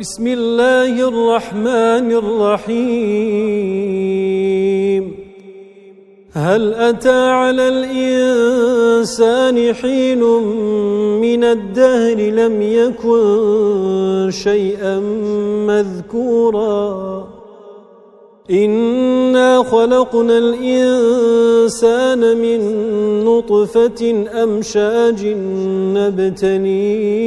بسم الله الرحمن الرحيم. هل أتى على الإنسان حين من الدهر لم يكن شيئا مذكورا؟ إنا خلقنا الإنسان من نطفة أمشاج نبتليه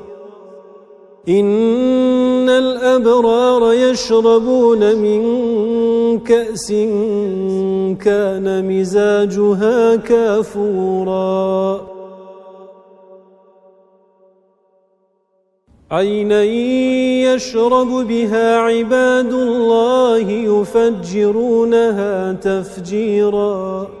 إن الأبرار يشربون من كأس كان مزاجها كافورا. عينا يشرب بها عباد الله يفجرونها تفجيراً.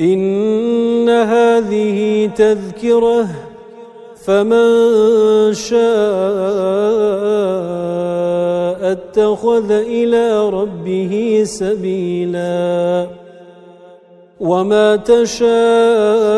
إِنَّ هَذِهِ تَذْكِرَةٌ فَمَن شَاءَ اتَّخَذَ إِلَى رَبِّهِ سَبِيلًا وَمَا تَشَاءُونَ